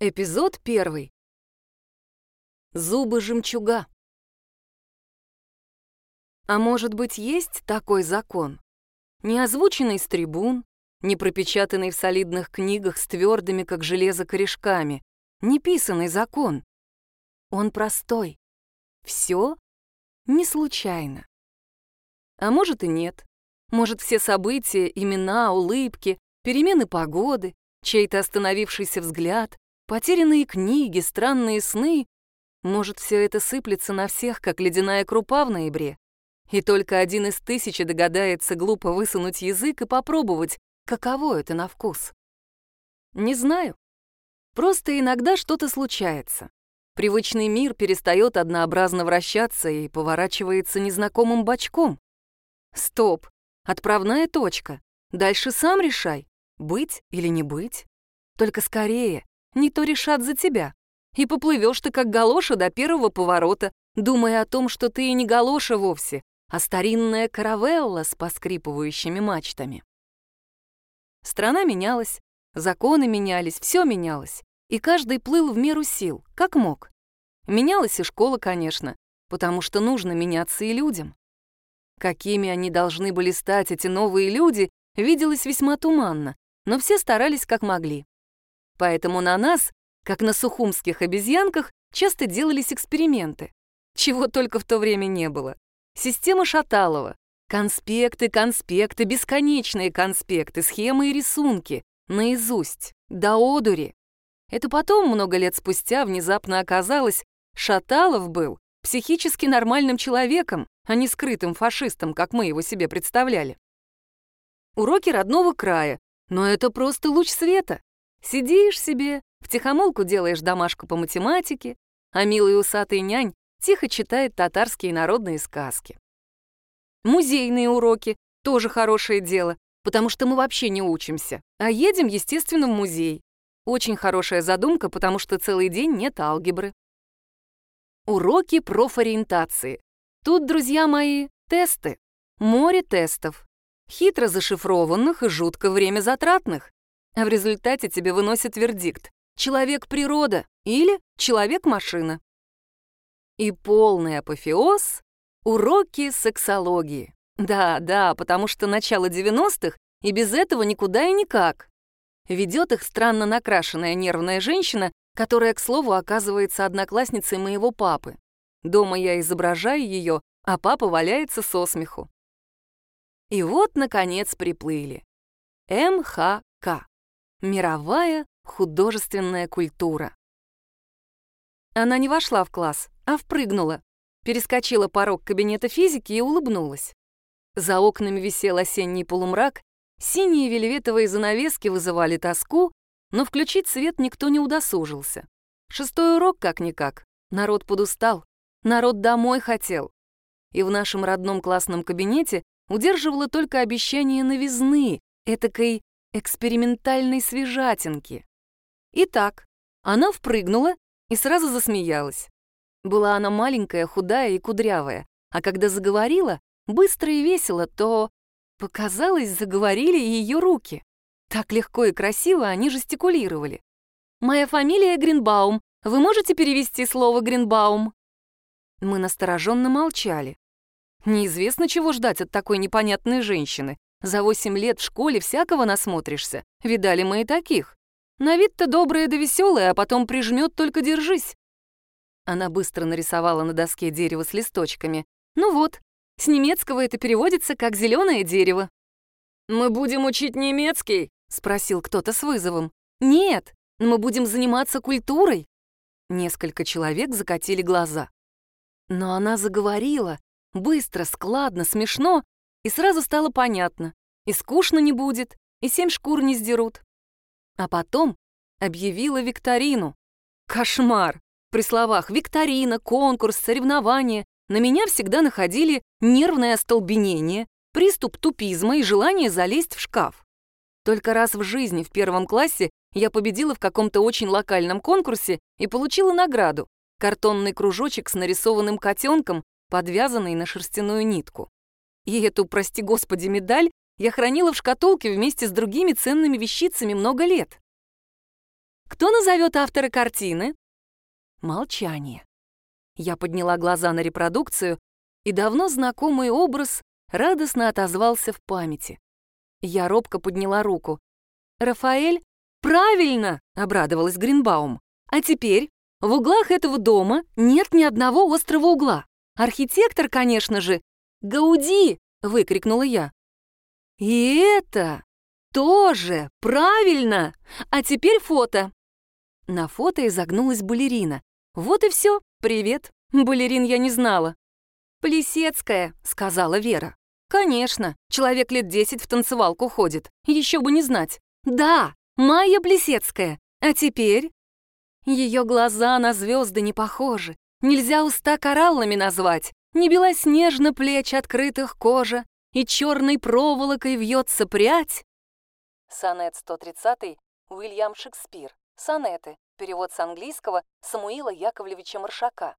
Эпизод первый. Зубы жемчуга. А может быть, есть такой закон? Не озвученный с трибун, не пропечатанный в солидных книгах с твердыми, как железо, корешками, не писанный закон. Он простой. Все не случайно. А может и нет. Может, все события, имена, улыбки, перемены погоды, чей-то остановившийся взгляд, потерянные книги, странные сны. Может, все это сыплется на всех, как ледяная крупа в ноябре. И только один из тысячи догадается глупо высунуть язык и попробовать, каково это на вкус. Не знаю. Просто иногда что-то случается. Привычный мир перестает однообразно вращаться и поворачивается незнакомым бочком. Стоп, отправная точка. Дальше сам решай, быть или не быть. Только скорее, не то решат за тебя. И поплывешь ты как галоша до первого поворота, думая о том, что ты и не галоша вовсе, а старинная каравелла с поскрипывающими мачтами. Страна менялась, законы менялись, все менялось, и каждый плыл в меру сил, как мог. Менялась и школа, конечно, потому что нужно меняться и людям. Какими они должны были стать, эти новые люди, виделось весьма туманно, но все старались как могли. Поэтому на нас, как на сухумских обезьянках, часто делались эксперименты. Чего только в то время не было. Система Шаталова. Конспекты, конспекты, бесконечные конспекты, схемы и рисунки. Наизусть. До одури. Это потом, много лет спустя, внезапно оказалось, Шаталов был психически нормальным человеком, а не скрытым фашистом, как мы его себе представляли. Уроки родного края, но это просто луч света. Сидишь себе, втихомолку делаешь домашку по математике, а милый усатый нянь тихо читает татарские народные сказки. Музейные уроки — тоже хорошее дело, потому что мы вообще не учимся, а едем, естественно, в музей. Очень хорошая задумка, потому что целый день нет алгебры. Уроки профориентации. Тут, друзья мои, тесты. Море тестов. Хитро зашифрованных и жутко время затратных а в результате тебе выносят вердикт «человек-природа» или «человек-машина». И полный апофеоз — уроки сексологии. Да, да, потому что начало 90-х, и без этого никуда и никак. Ведет их странно накрашенная нервная женщина, которая, к слову, оказывается одноклассницей моего папы. Дома я изображаю ее, а папа валяется со смеху. И вот, наконец, приплыли. МХК. Мировая художественная культура. Она не вошла в класс, а впрыгнула, перескочила порог кабинета физики и улыбнулась. За окнами висел осенний полумрак, синие вельветовые занавески вызывали тоску, но включить свет никто не удосужился. Шестой урок как-никак. Народ подустал, народ домой хотел. И в нашем родном классном кабинете удерживало только обещание новизны, этакой экспериментальной свежатинки. Итак, она впрыгнула и сразу засмеялась. Была она маленькая, худая и кудрявая, а когда заговорила, быстро и весело, то, показалось, заговорили ее руки. Так легко и красиво они жестикулировали. «Моя фамилия Гринбаум. Вы можете перевести слово Гринбаум?» Мы настороженно молчали. Неизвестно, чего ждать от такой непонятной женщины, за восемь лет в школе всякого насмотришься. Видали мы и таких. На вид-то добрая да веселая, а потом прижмет, только держись. Она быстро нарисовала на доске дерево с листочками. Ну вот, с немецкого это переводится как зеленое дерево. «Мы будем учить немецкий?» — спросил кто-то с вызовом. «Нет, мы будем заниматься культурой». Несколько человек закатили глаза. Но она заговорила, быстро, складно, смешно, и сразу стало понятно, и скучно не будет, и семь шкур не сдерут. А потом объявила викторину. Кошмар! При словах «викторина», «конкурс», «соревнование» на меня всегда находили нервное остолбенение, приступ тупизма и желание залезть в шкаф. Только раз в жизни в первом классе я победила в каком-то очень локальном конкурсе и получила награду — картонный кружочек с нарисованным котенком, подвязанный на шерстяную нитку. И эту, прости господи, медаль я хранила в шкатулке вместе с другими ценными вещицами много лет. Кто назовет автора картины? Молчание. Я подняла глаза на репродукцию, и давно знакомый образ радостно отозвался в памяти. Я робко подняла руку. «Рафаэль?» «Правильно!» — обрадовалась Гринбаум. «А теперь в углах этого дома нет ни одного острого угла. Архитектор, конечно же, Гауди!» — выкрикнула я. «И это тоже правильно! А теперь фото!» На фото изогнулась балерина. «Вот и все, привет! Балерин я не знала». «Плесецкая», — сказала Вера. «Конечно, человек лет десять в танцевалку ходит, еще бы не знать. Да, Майя Плесецкая. А теперь?» Ее глаза на звезды не похожи, нельзя уста кораллами назвать, не белоснежно плеч открытых кожа, и черной проволокой вьется прядь. Сонет 130 Уильям Шекспир. Сонеты. Перевод с английского Самуила Яковлевича Маршака.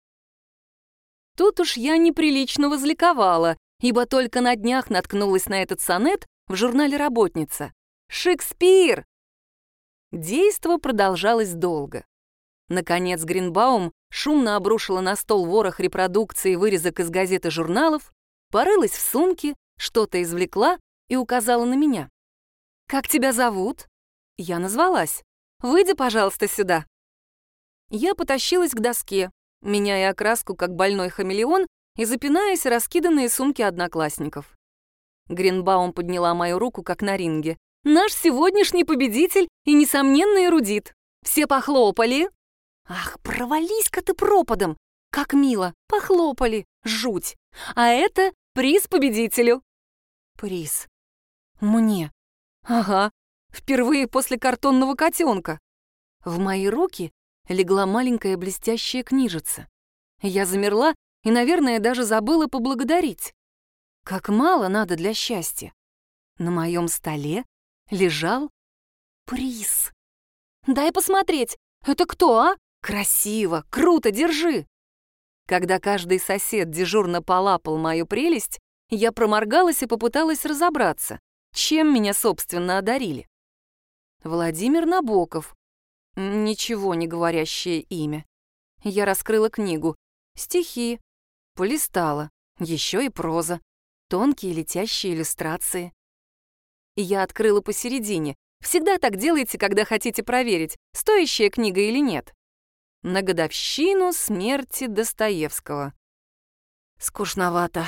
Тут уж я неприлично возликовала, ибо только на днях наткнулась на этот сонет в журнале «Работница». «Шекспир!» Действо продолжалось долго. Наконец Гринбаум шумно обрушила на стол ворох репродукции вырезок из газет и журналов, порылась в сумке, что-то извлекла и указала на меня. «Как тебя зовут?» Я назвалась. «Выйди, пожалуйста, сюда». Я потащилась к доске, меняя окраску, как больной хамелеон, и запинаясь раскиданные сумки одноклассников. Гринбаум подняла мою руку, как на ринге. «Наш сегодняшний победитель и несомненный эрудит. Все похлопали!» «Ах, провались-ка ты пропадом! Как мило! Похлопали! Жуть! А это приз победителю!» «Приз? Мне? Ага, впервые после картонного котенка!» В мои руки легла маленькая блестящая книжица. Я замерла и, наверное, даже забыла поблагодарить. Как мало надо для счастья. На моем столе лежал приз. «Дай посмотреть, это кто, а?» «Красиво! Круто! Держи!» Когда каждый сосед дежурно полапал мою прелесть, я проморгалась и попыталась разобраться, чем меня, собственно, одарили. Владимир Набоков. Ничего не говорящее имя. Я раскрыла книгу. Стихи. Полистала. Еще и проза. Тонкие летящие иллюстрации. Я открыла посередине. Всегда так делайте, когда хотите проверить, стоящая книга или нет на годовщину смерти Достоевского. Скучновато.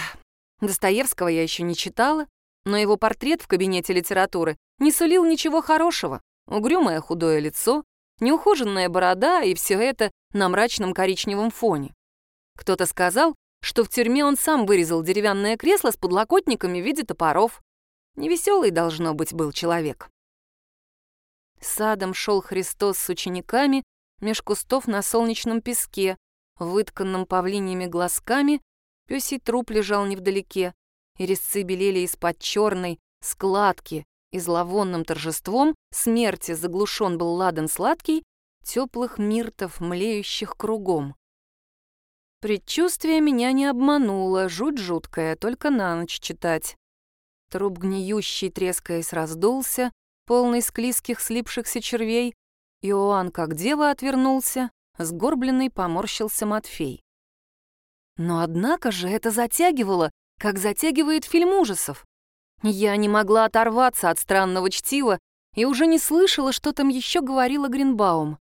Достоевского я еще не читала, но его портрет в кабинете литературы не сулил ничего хорошего. Угрюмое худое лицо, неухоженная борода и все это на мрачном коричневом фоне. Кто-то сказал, что в тюрьме он сам вырезал деревянное кресло с подлокотниками в виде топоров. Невеселый, должно быть, был человек. Садом шел Христос с учениками, меж кустов на солнечном песке, вытканном павлиньими глазками, пёсий труп лежал невдалеке, и резцы белели из-под черной складки, и зловонным торжеством смерти заглушен был ладан сладкий, теплых миртов, млеющих кругом. Предчувствие меня не обмануло, жуть жуткая, только на ночь читать. Труп гниющий, трескаясь, раздулся, полный склизких слипшихся червей, Иоанн как дева отвернулся, сгорбленный поморщился Матфей. Но однако же это затягивало, как затягивает фильм ужасов. Я не могла оторваться от странного чтива и уже не слышала, что там еще говорила Гринбаум.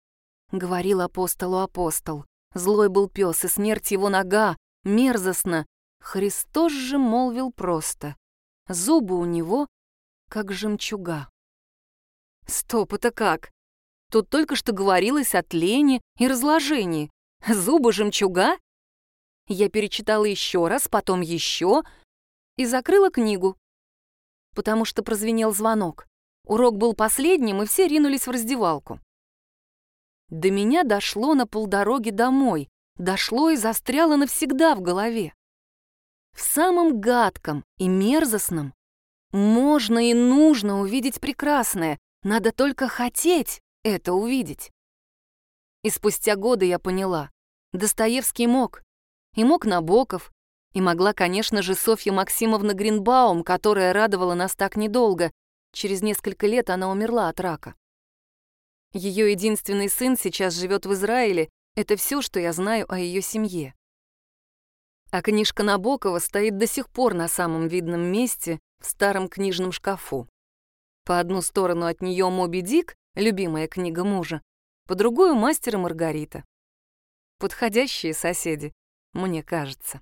Говорил апостолу апостол. Злой был пес, и смерть его нога, мерзостно. Христос же молвил просто. Зубы у него, как жемчуга. Стоп, это как? Тут только что говорилось о тлении и разложении. Зубы жемчуга? Я перечитала еще раз, потом еще и закрыла книгу, потому что прозвенел звонок. Урок был последним, и все ринулись в раздевалку. До меня дошло на полдороги домой, дошло и застряло навсегда в голове. В самом гадком и мерзостном можно и нужно увидеть прекрасное, надо только хотеть это увидеть. И спустя годы я поняла, Достоевский мог, и мог Набоков, и могла, конечно же, Софья Максимовна Гринбаум, которая радовала нас так недолго. Через несколько лет она умерла от рака. Ее единственный сын сейчас живет в Израиле. Это все, что я знаю о ее семье. А книжка Набокова стоит до сих пор на самом видном месте в старом книжном шкафу. По одну сторону от нее Моби Дик, любимая книга мужа, по другую мастера Маргарита». Подходящие соседи, мне кажется.